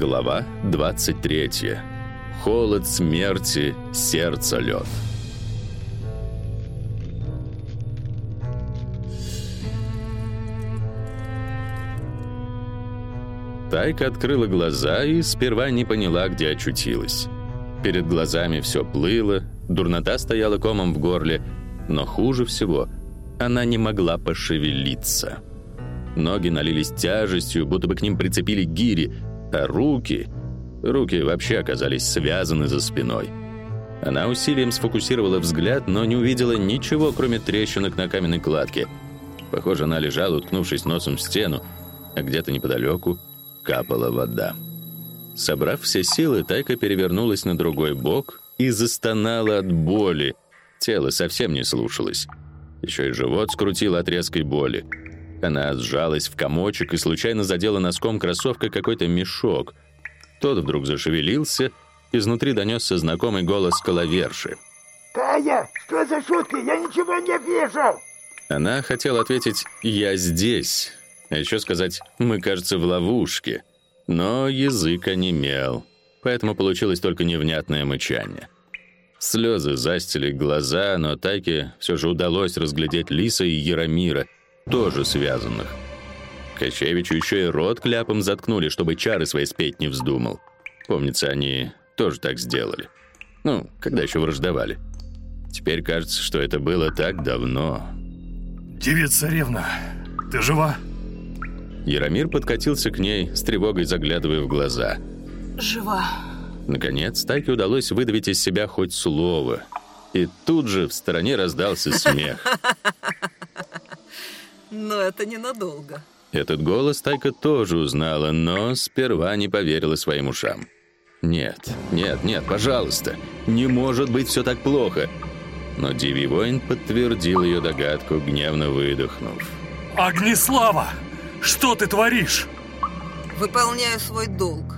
Глава 23. Холод смерти, сердце лед. Тайка открыла глаза и сперва не поняла, где очутилась. Перед глазами все плыло, дурнота стояла комом в горле, но хуже всего она не могла пошевелиться. Ноги налились тяжестью, будто бы к ним прицепили гири, а руки... Руки вообще оказались связаны за спиной. Она усилием сфокусировала взгляд, но не увидела ничего, кроме трещинок на каменной кладке. Похоже, она лежала, уткнувшись носом в стену, а где-то неподалеку капала вода. Собрав все силы, Тайка перевернулась на другой бок и застонала от боли. Тело совсем не слушалось. Еще и живот скрутило от резкой боли. Она сжалась в комочек и случайно задела носком кроссовка какой-то мешок. Тот вдруг зашевелился, изнутри донесся знакомый голос коловерши. «Кая, что за шутки? Я ничего не вижу!» Она хотела ответить «я здесь», а еще сказать «мы, кажется, в ловушке». Но язык онемел, поэтому получилось только невнятное мычание. Слезы застили глаза, но Тайке все же удалось разглядеть Лиса и Яромира — тоже связанных. Качевичу еще и рот кляпом заткнули, чтобы чары свои спеть не вздумал. Помнится, они тоже так сделали. Ну, когда еще враждовали. Теперь кажется, что это было так давно. «Девица Ревна, ты жива?» Яромир подкатился к ней, с тревогой заглядывая в глаза. «Жива». Наконец, Тайке удалось выдавить из себя хоть слово. И тут же в стороне раздался смех. Но это ненадолго. Этот голос Тайка тоже узнала, но сперва не поверила своим ушам. Нет, нет, нет, пожалуйста. Не может быть все так плохо. Но Диви Воин подтвердил ее догадку, гневно выдохнув. Огнеслава, что ты творишь? Выполняю свой долг.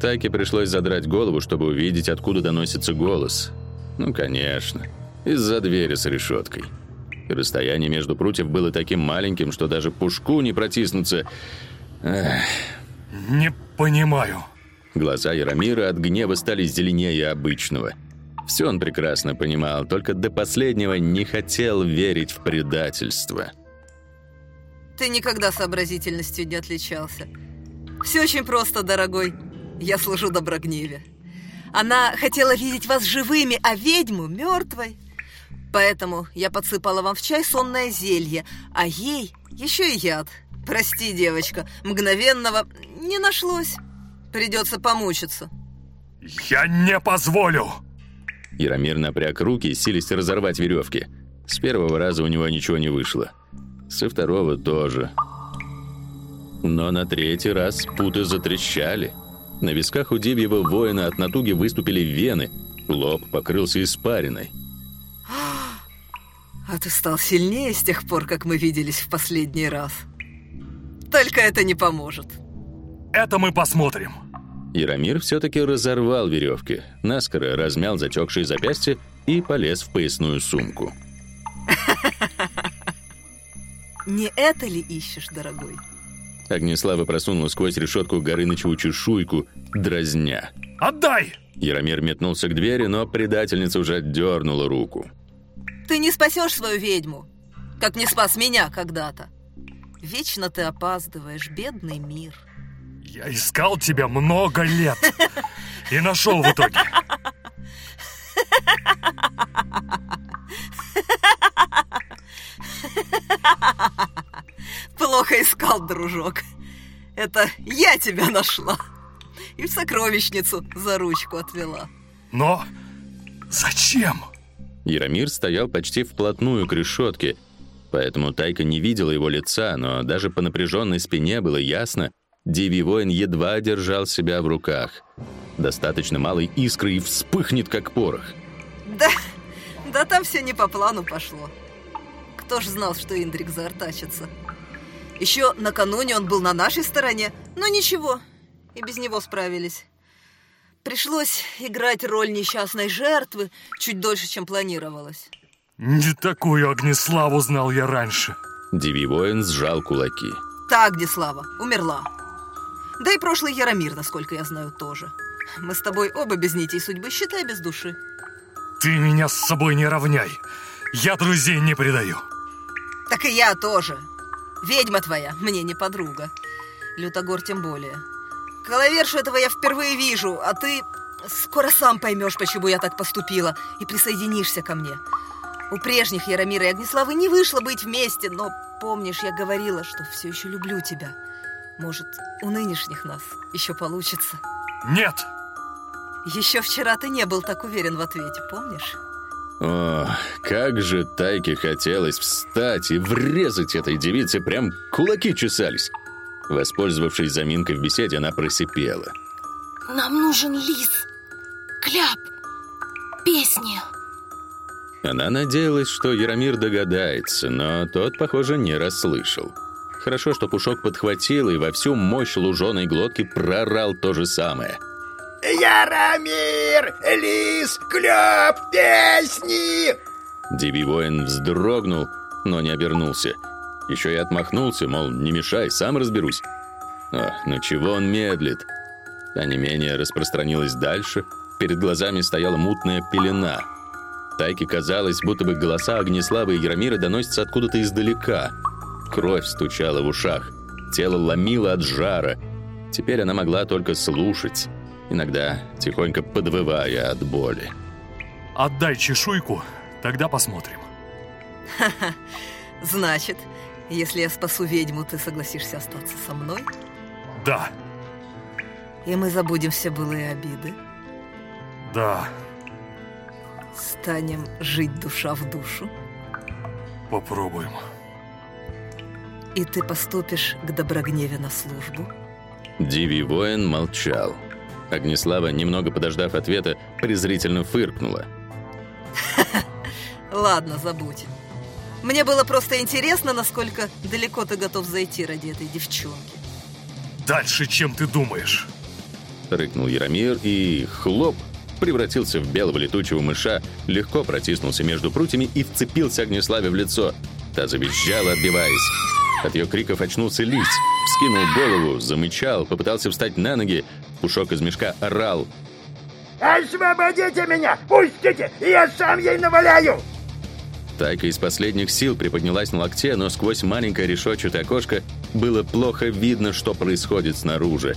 Тайке пришлось задрать голову, чтобы увидеть, откуда доносится голос. Ну, конечно, из-за двери с решеткой. Расстояние между прутьев было таким маленьким, что даже пушку не протиснуться. Эх. Не понимаю. Глаза Яромира от гнева стали зеленее обычного. Все он прекрасно понимал, только до последнего не хотел верить в предательство. Ты никогда сообразительностью не отличался. Все очень просто, дорогой. Я служу Доброгневе. Она хотела видеть вас живыми, а ведьму мертвой. Поэтому я подсыпала вам в чай сонное зелье, а ей еще и яд. Прости, девочка, мгновенного не нашлось. Придется помучиться. Я не позволю! Яромир напряг руки, сились разорвать веревки. С первого раза у него ничего не вышло. Со второго тоже. Но на третий раз путы затрещали. На висках у Дивьего воина от натуги выступили вены, лоб покрылся испариной. А ты стал сильнее с тех пор, как мы виделись в последний раз. Только это не поможет. Это мы посмотрим. Яромир все-таки разорвал веревки, наскоро размял затекшие запястья и полез в поясную сумку. Не это ли ищешь, дорогой? Огнеслава просунула сквозь решетку Горынычеву чешуйку, дразня. «Отдай!» Яромир метнулся к двери, но предательница уже дернула руку. Ты не спасешь свою ведьму, как не спас меня когда-то. Вечно ты опаздываешь, бедный мир. Я искал тебя много лет и нашел в итоге. Плохо искал, дружок. Это я тебя нашла. И в сокровищницу за ручку отвела. Но зачем? Яромир стоял почти вплотную к решетке, поэтому Тайка не видела его лица, но даже по напряженной спине было ясно, Дивий воин едва держал себя в руках. Достаточно малой искры и вспыхнет, как порох. Да, да там все не по плану пошло. Кто ж знал, что Индрик заортачится? Еще накануне он был на нашей стороне, но ничего, и без него справились. Пришлось играть роль несчастной жертвы чуть дольше, чем планировалось. Не такую Огнеславу знал я раньше. Диви воин сжал кулаки. Та Огнеслава умерла. Да и прошлый Яромир, насколько я знаю, тоже. Мы с тобой оба без нитей судьбы, считай, без души. Ты меня с собой не равняй. Я друзей не предаю. Так и я тоже. Ведьма твоя мне не подруга. Лютогор тем более. Коловершу этого я впервые вижу, а ты скоро сам поймешь, почему я так поступила, и присоединишься ко мне. У прежних Яромира и Огнеславы не вышло быть вместе, но помнишь, я говорила, что все еще люблю тебя. Может, у нынешних нас еще получится. Нет! Еще вчера ты не был так уверен в ответе, помнишь? О, как же Тайке хотелось встать и врезать этой девице, прям кулаки чесались. Воспользовавшись заминкой в беседе, она просипела. Нам нужен лис, кляп, песни. Она надеялась, что Яромир догадается, но тот, похоже, не расслышал. Хорошо, что Пушок подхватил и во всю мощь луженой глотки прорал то же самое. Яромир, лис, клёп, песни! Дивий воин вздрогнул, но не обернулся. Еще и отмахнулся, мол, не мешай, сам разберусь. О, но чего он медлит? А не менее распространилось дальше. Перед глазами стояла мутная пелена. Тайке казалось, будто бы голоса Огнеславы и Яромира доносятся откуда-то издалека. Кровь стучала в ушах. Тело ломило от жара. Теперь она могла только слушать, иногда тихонько подвывая от боли. Отдай чешуйку, тогда посмотрим. Значит, если я спасу ведьму, ты согласишься остаться со мной? Да, И мы забудем все былые обиды? да, Станем жить душа в душу? попробуем. И ты поступишь к Доброгневе на службу? Дивий воин молчал. Огнеслава, немного подождав ответа, презрительно фыркнула. Ладно, забудь. Мне было просто интересно, насколько далеко ты готов зайти ради этой девчонки. Дальше, чем ты думаешь. Рыкнул Яромир и хлоп превратился в белого летучего мыша, легко протиснулся между прутьями и вцепился Огнеславе в лицо. Та завизжала, отбиваясь. От ее криков очнулся лис, вскинул голову, замычал, попытался встать на ноги. Пушок из мешка орал. Освободите меня! Пустите! Я сам ей наваляю! Тайка из последних сил приподнялась на локте, но сквозь маленькое решетчатое окошко было плохо видно, что происходит снаружи.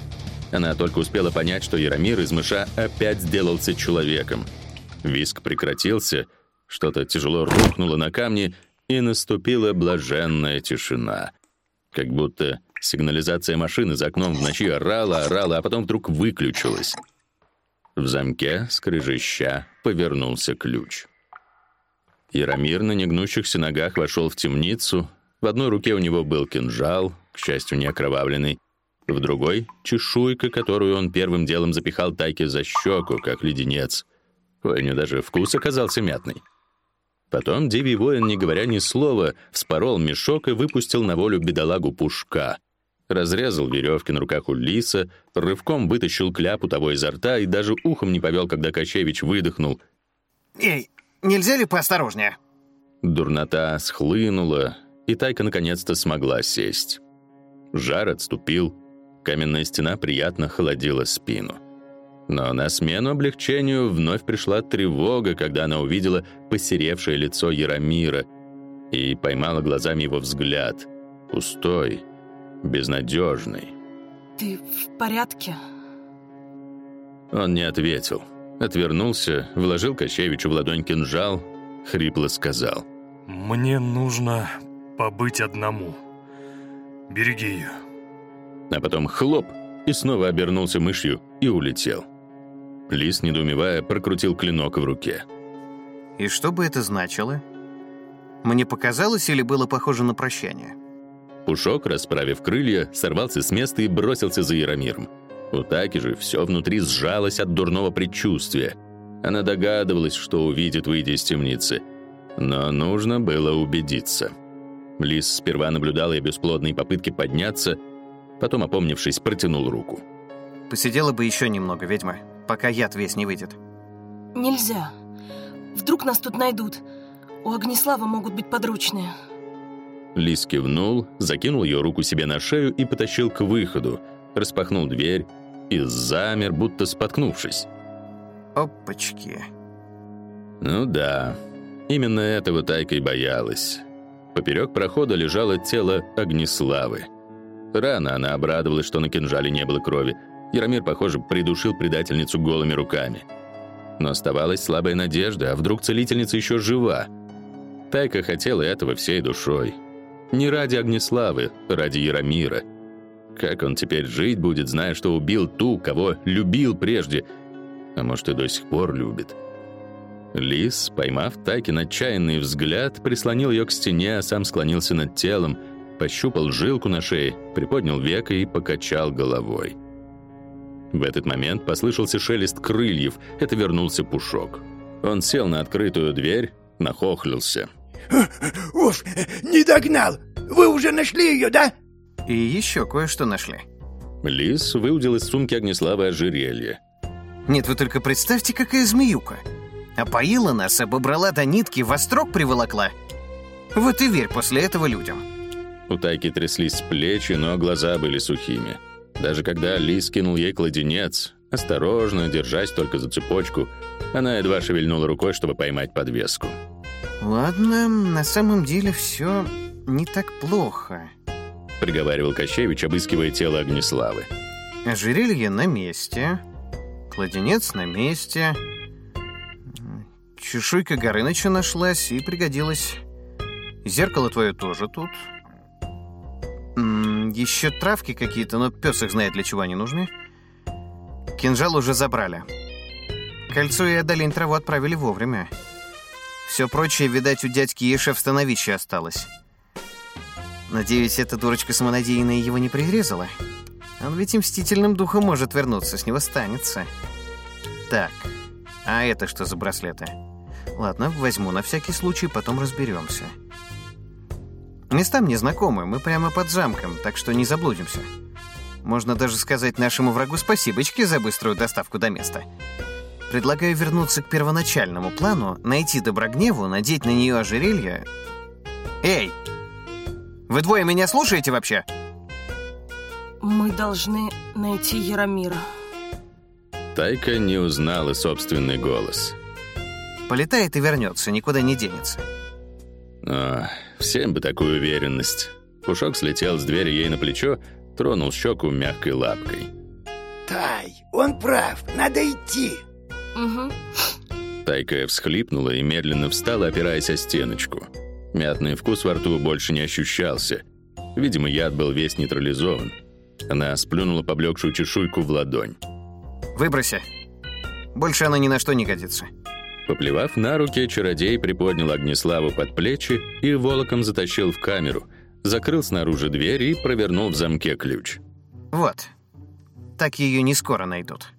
Она только успела понять, что Яромир из мыша опять сделался человеком. Виск прекратился, что-то тяжело рухнуло на камни, и наступила блаженная тишина. Как будто сигнализация машины за окном в ночи орала, орала, а потом вдруг выключилась. В замке, скрежеща, повернулся ключ. Яромир на негнущихся ногах вошел в темницу. В одной руке у него был кинжал, к счастью, не окровавленный. В другой — чешуйка, которую он первым делом запихал Тайке за щеку, как леденец. Ой, него даже вкус оказался мятный. Потом Дивий воин, не говоря ни слова, вспорол мешок и выпустил на волю бедолагу Пушка. Разрезал веревки на руках у лиса, рывком вытащил кляп у того изо рта и даже ухом не повел, когда Кочевич выдохнул. Эй, нельзя ли поосторожнее? Дурнота схлынула, и Тайка наконец-то смогла сесть. Жар отступил, каменная стена приятно холодила спину. Но на смену облегчению вновь пришла тревога, когда она увидела посеревшее лицо Яромира и поймала глазами его взгляд. Пустой, безнадежный. Ты в порядке? Он не ответил. Отвернулся, вложил Кощевичу в ладонь кинжал, хрипло сказал. Мне нужно побыть одному. Береги ее. А потом хлоп, и снова обернулся мышью и улетел. Лис, недоумевая, прокрутил клинок в руке. И что бы это значило? Мне показалось или было похоже на прощание? Пушок, расправив крылья, сорвался с места и бросился за Яромиром. У Таки же все внутри сжалось от дурного предчувствия. Она догадывалась, что увидит, выйдя из темницы. Но нужно было убедиться. Лис сперва наблюдал ее бесплодные попытки подняться, потом, опомнившись, протянул руку. Посидела бы еще немного, ведьма, пока яд весь не выйдет. Нельзя. Вдруг нас тут найдут. У Огнеслава могут быть подручные. Лис кивнул, закинул ее руку себе на шею и потащил к выходу, распахнул дверь и замер, будто споткнувшись. Опачки. Ну да, именно этого Тайка и боялась. Поперек прохода лежало тело Огнеславы. Рано она обрадовалась, что на кинжале не было крови. Яромир, похоже, придушил предательницу голыми руками. Но оставалась слабая надежда, а вдруг целительница еще жива. Тайка хотела этого всей душой. Не ради Огнеславы, ради Яромира. Как он теперь жить будет, зная, что убил ту, кого любил прежде, а может и до сих пор любит? Лис, поймав Тайкин отчаянный взгляд, прислонил ее к стене, а сам склонился над телом, пощупал жилку на шее, приподнял веко и покачал головой. В этот момент послышался шелест крыльев. Это вернулся Пушок. Он сел на открытую дверь, нахохлился. Уф, не догнал. Вы уже нашли ее, да? И еще кое-что нашли. Лис выудил из сумки Огнеславы ожерелье. Нет, вы только представьте, какая змеюка. Опоила нас, обобрала до нитки, во строк приволокла. Вот и верь после этого людям. У Тайки тряслись плечи, но глаза были сухими. Даже когда Лис кинул ей кладенец, осторожно, держась только за цепочку, она едва шевельнула рукой, чтобы поймать подвеску. Ладно, на самом деле все не так плохо. Приговаривал Кощевич, обыскивая тело Огнеславы. Ожерелье на месте, кладенец на месте, чешуйка Горыныча нашлась и пригодилась. Зеркало твое тоже тут. Еще травки какие-то, но пес их знает, для чего они нужны. Кинжал уже забрали. Кольцо и одолень траву отправили вовремя. Все прочее, видать, у дядьки Еша в становище осталось. Надеюсь, эта дурочка самонадеянная его не прирезала. Он ведь и мстительным духом может вернуться, с него станется. Так, а это что за браслеты? Ладно, возьму на всякий случай, потом разберемся. Места мне знакомы, мы прямо под замком, так что не заблудимся. Можно даже сказать нашему врагу спасибочки за быструю доставку до места. Предлагаю вернуться к первоначальному плану, найти Доброгневу, надеть на нее ожерелье. Эй! Вы двое меня слушаете вообще? Мы должны найти Яромира. Тайка не узнала собственный голос. Полетает и вернется, никуда не денется. О, всем бы такую уверенность. Пушок слетел с двери ей на плечо, тронул щеку мягкой лапкой. Тай, он прав, надо идти. Угу. Тайка всхлипнула и медленно встала, опираясь о стеночку. Мятный вкус во рту больше не ощущался. Видимо, яд был весь нейтрализован. Она сплюнула поблекшую чешуйку в ладонь. Выброси. Больше она ни на что не годится. Поплевав на руки, чародей приподнял Огнеславу под плечи и волоком затащил в камеру, закрыл снаружи дверь и провернул в замке ключ. Вот. Так ее не скоро найдут.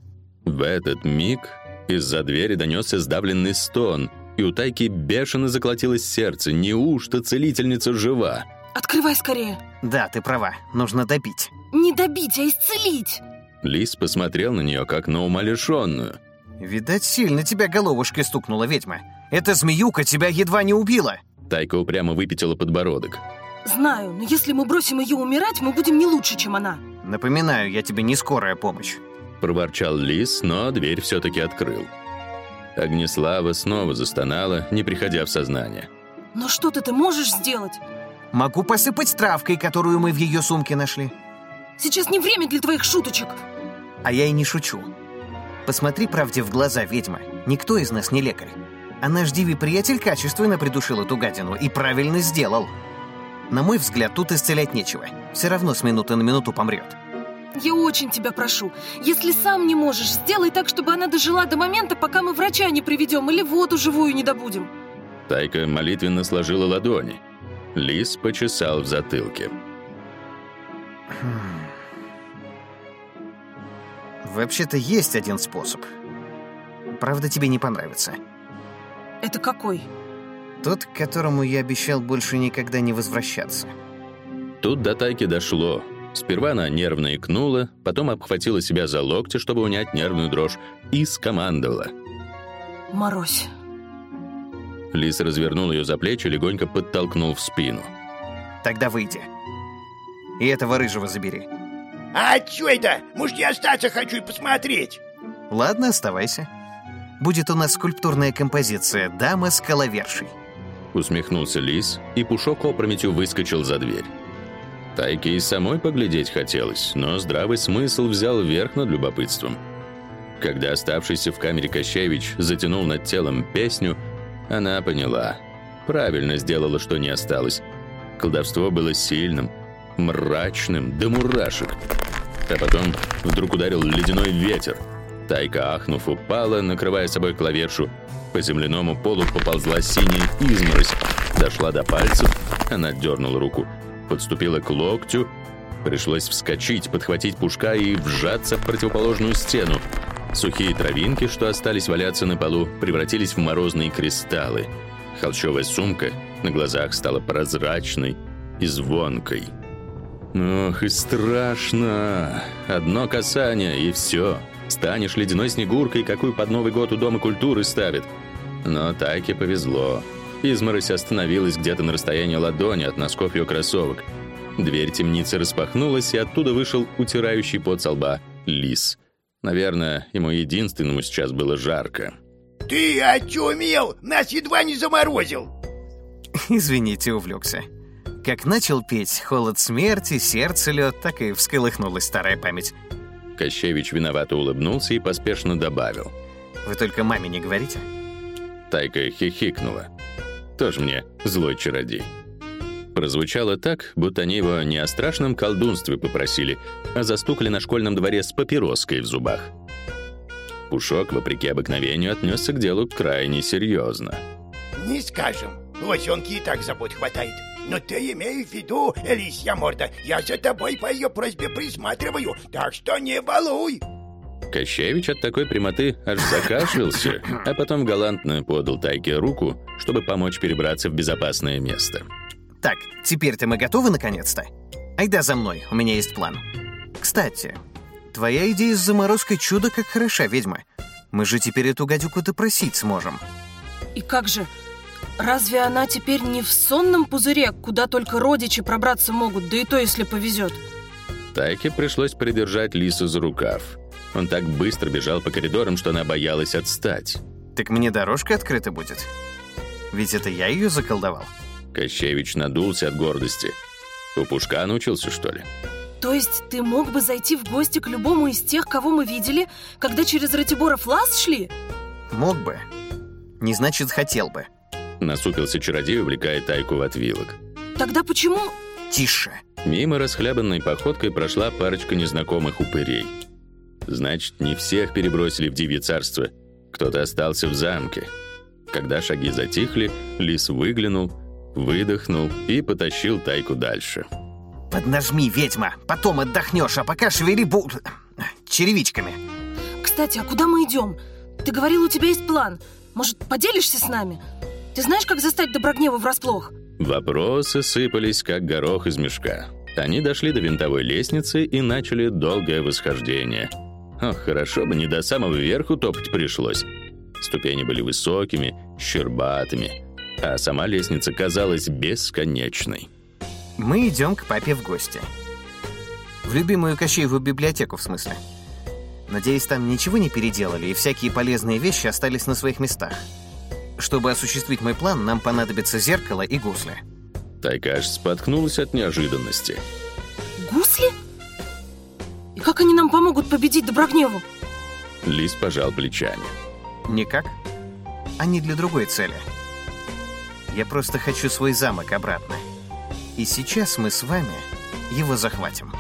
В этот миг из-за двери донесся сдавленный стон, и у Тайки бешено заколотилось сердце. Неужто целительница жива? Открывай скорее. Да, ты права, нужно добить. Не добить, а исцелить. Лис посмотрел на нее, как на умалишенную. Видать, сильно тебя головушкой стукнула ведьма. Эта змеюка тебя едва не убила. Тайка упрямо выпятила подбородок. Знаю, но если мы бросим ее умирать, мы будем не лучше, чем она. Напоминаю, я тебе не скорая помощь. Проворчал лис, но дверь все-таки открыл. Огнеслава снова застонала, не приходя в сознание. Но что-то ты можешь сделать? Могу посыпать травкой, которую мы в ее сумке нашли. Сейчас не время для твоих шуточек. А я и не шучу. Посмотри правде в глаза, ведьма. Никто из нас не лекарь. А наш диви-приятель качественно придушил эту гадину и правильно сделал. На мой взгляд, тут исцелять нечего. Все равно с минуты на минуту помрет. Я очень тебя прошу, если сам не можешь, сделай так, чтобы она дожила до момента, пока мы врача не приведем или воду живую не добудем. Тайка молитвенно сложила ладони. Лис почесал в затылке. Вообще-то есть один способ. Правда, тебе не понравится. Это какой? Тот, к которому я обещал больше никогда не возвращаться. Тут до Тайки дошло. Сперва она нервно икнула, потом обхватила себя за локти, чтобы унять нервную дрожь, и скомандовала. Морозь. Лис развернул ее за плечи, легонько подтолкнул в спину. Тогда выйди. И этого рыжего забери. А чё это? Может, я остаться хочу и посмотреть? Ладно, оставайся. Будет у нас скульптурная композиция «Дама с коловершей». Усмехнулся лис, и Пушок опрометью выскочил за дверь. Тайке и самой поглядеть хотелось, но здравый смысл взял верх над любопытством. Когда оставшийся в камере Кощевич затянул над телом песню, она поняла. Правильно сделала, что не осталось. Колдовство было сильным, мрачным, до мурашек. А потом вдруг ударил ледяной ветер. Тайка, ахнув, упала, накрывая собой клавершу. По земляному полу поползла синяя изморозь. Дошла до пальцев, она дернула руку. Подступила к локтю. Пришлось вскочить, подхватить пушка и вжаться в противоположную стену. Сухие травинки, что остались валяться на полу, превратились в морозные кристаллы. Холщовая сумка на глазах стала прозрачной и звонкой. Ох, и страшно. Одно касание, и все. Станешь ледяной снегуркой, какую под Новый год у Дома культуры ставят. Но Тайке повезло. Изморозь остановилась где-то на расстоянии ладони от носков ее кроссовок. Дверь темницы распахнулась, и оттуда вышел утирающий пот со лба лис. Наверное, ему единственному сейчас было жарко. Ты очумел? Нас едва не заморозил. Извините, увлекся. Как начал петь «Холод смерти», «Сердце лед», так и всколыхнулась старая память. Кощевич виновато улыбнулся и поспешно добавил. Вы только маме не говорите? Тайка хихикнула. Тоже мне злой чародей. Прозвучало так, будто они его не о страшном колдунстве попросили, а застукали на школьном дворе с папироской в зубах. Пушок, вопреки обыкновению, отнесся к делу крайне серьезно. Не скажем. Лосенки и так забот хватает. Но ты имей в виду, лисья морда, я за тобой по ее просьбе присматриваю, так что не балуй. Кощевич от такой прямоты аж закашлялся, а потом галантно подал Тайке руку, чтобы помочь перебраться в безопасное место. Так, теперь-то мы готовы наконец-то? Айда за мной, у меня есть план. Кстати, твоя идея с заморозкой чудо как хороша, ведьма. Мы же теперь эту гадюку допросить сможем. И как же? Разве она теперь не в сонном пузыре, куда только родичи пробраться могут, да и то, если повезет? Тайке пришлось придержать Лису за рукав. Он так быстро бежал по коридорам, что она боялась отстать. Так мне дорожка открыта будет. Ведь это я ее заколдовал. Кощевич надулся от гордости. У Пушка научился, что ли? То есть ты мог бы зайти в гости к любому из тех, кого мы видели, когда через Ратиборов лаз шли? Мог бы. Не значит, хотел бы. Насупился чародей, увлекая Тайку в отвилок. Тогда почему... Тише. Мимо расхлябанной походкой прошла парочка незнакомых упырей. Значит, не всех перебросили в Дивье царство. Кто-то остался в замке. Когда шаги затихли, лис выглянул, выдохнул и потащил Тайку дальше. Поднажми, ведьма, потом отдохнешь, а пока шевели бу... черевичками. Кстати, а куда мы идем? Ты говорил, у тебя есть план. Может, поделишься с нами? Ты знаешь, как застать Доброгнева врасплох? Вопросы сыпались, как горох из мешка. Они дошли до винтовой лестницы и начали долгое восхождение. Ох, хорошо бы не до самого верху топать пришлось. Ступени были высокими, щербатыми, а сама лестница казалась бесконечной. Мы идем к папе в гости. В любимую Кощееву библиотеку, в смысле. Надеюсь, там ничего не переделали, и всякие полезные вещи остались на своих местах. Чтобы осуществить мой план, нам понадобится зеркало и гусли. Тайка аж споткнулась от неожиданности. Гусли? И как они нам помогут победить Доброгневу? Лис пожал плечами. Никак. Они для другой цели. Я просто хочу свой замок обратно. И сейчас мы с вами его захватим.